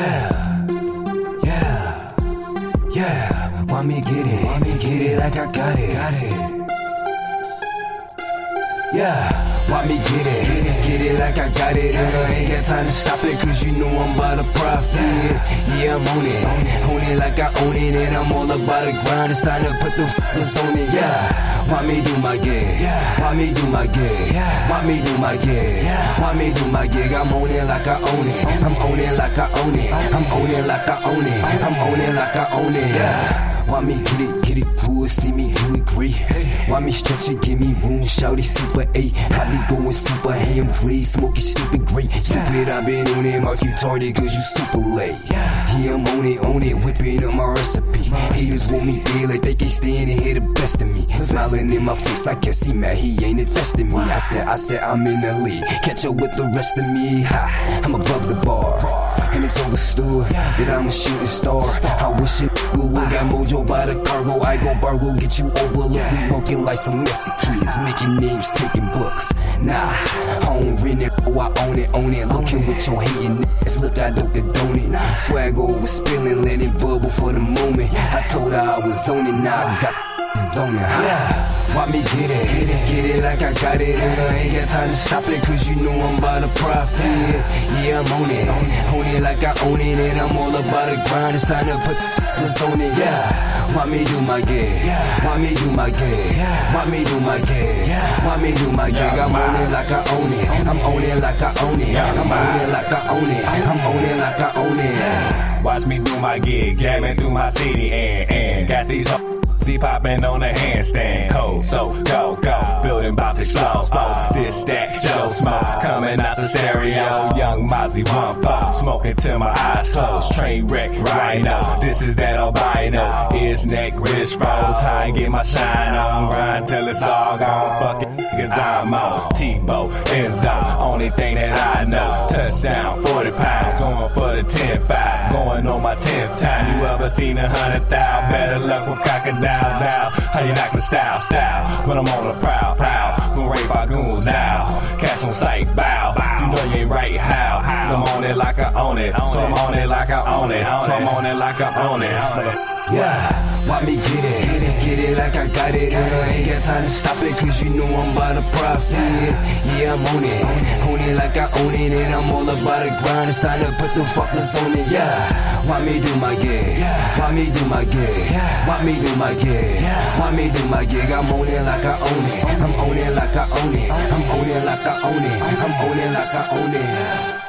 Yeah, yeah, yeah. Want me get it? Want me get it like I got it? Got it. Yeah, want me get it? Get it, like I got it, and I ain't got time to stop it, cause you know I'm about to profit. Yeah, I'm on it, own it like I own it, and I'm all about the grind. It's time to put the focus on it. Yeah, want me do my gig? Want me do my gig? Want me do my gig? Want me do my gig? I'm on it like I own it. I'm on it like I own it. I'm on it like I own it. I'm it like I own it. Yeah. Want me get it, get it cool, see me do it great. Want me stretch it, give me room, shout it super eight. I be going super ham, please, smoking stupid great. Stupid, i been on it, mark you tardy, cause you super late. Yeah, I'm on it, on it, whipping up my recipe. Haters want me dead like they can stand and hear the best of me. Smiling in my face, I guess he mad, he ain't investing me. I said, I said, I'm in the league. Catch up with the rest of me. Ha, I'm above the bar. And it's understood that I'm a shooting star. I wish it would We got mojo by the cargo. I go bargo, get you overlooked. We working like some messy kids, making names, taking books. Nah, I don't rent it, oh, I own it, own it. Looking with your hating ass, look, I don't condone it. Swag over spilling, let it bubble for the moment. I told her I was on it, now I got zone it. Yeah. Want me get it, get it, get it like I got it, and I ain't got time to stop it, cause you know I'm about to profit. Yeah, I'm on it, own it like I own it, and I'm all about the grind. It's time to put the on it. Yeah, want me do my gig, want me do my gig, want me do my gig, want me do my gig. I'm on it like I own it, I'm on it like I own it, I'm on it like I own it, I'm on it like I own it. Watch me do my gig, jamming through my city, and, and got these. See popping on a handstand, cold, so go, go, building about to slow, oh, this, that, Joe Smoke, coming out the stereo, young Mazy, four, smoking till my eyes close. train wreck, rhino, this is that albino, ears, neck, wrist, froze, high and get my shine on, grind till it's all gone, fuck it, cause I'm on, Tebow, Enzo, only thing that I know, touchdown, 40 pounds, going for the 10-5, going on my 10th time, you ever seen a hundred thou, better luck with crocodile, now. How you knock the style, style? When I'm on the prowl, prowl. Gonna rape our goons now. Cash on sight, bow. You know you ain't right, how? So I'm on it like I own it. So I'm on it like I own it. So I'm on it like I own it. Yeah, why me get it, get it, get it like I got it, and I ain't got time to stop it, cause you know I'm about to profit. Yeah, I'm on it, own it like I own it, and I'm all about the grind. It's time to put the fuckers on it. Yeah, why me do my gig, Why me do my gig, Why me do my gig, Why me do my gig. I'm on it like I own it, I'm on it like I own it, I'm on it like I own it, I'm on it like I own it.